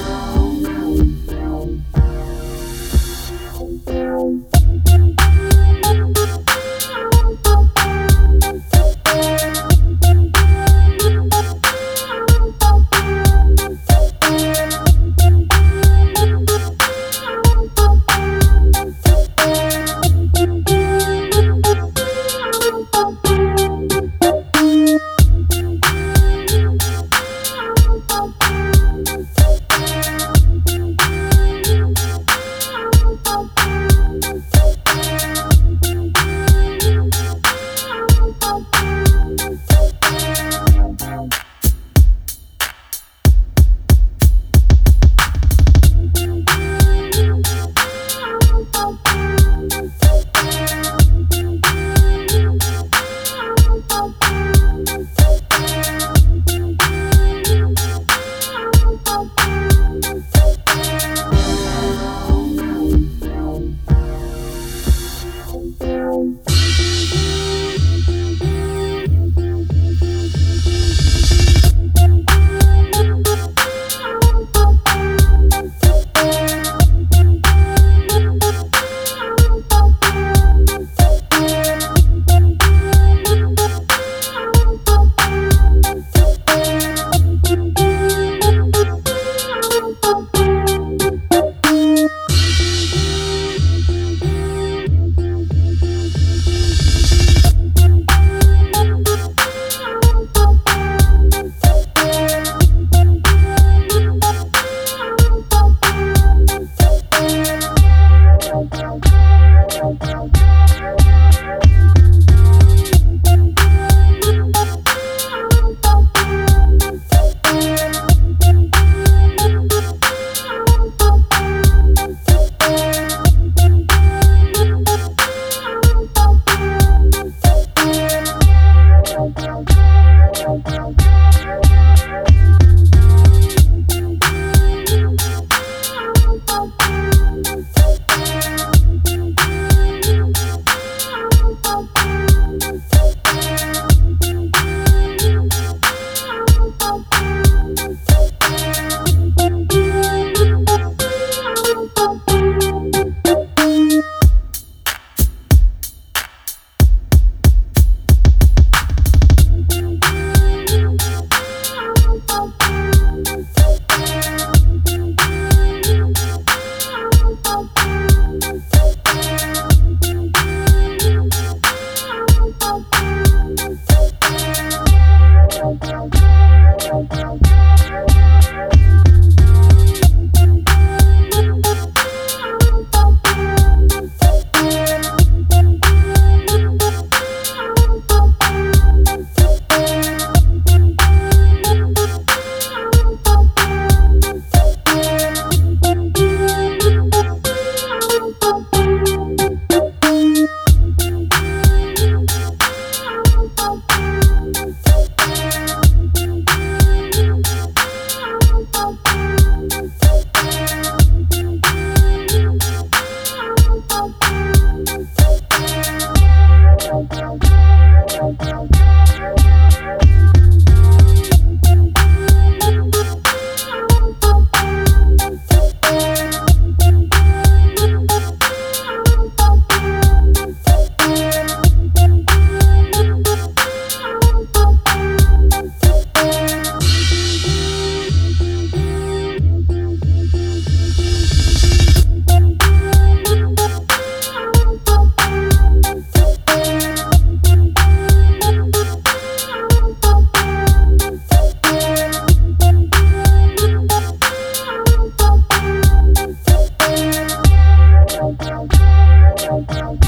Oh. Tchau. Thank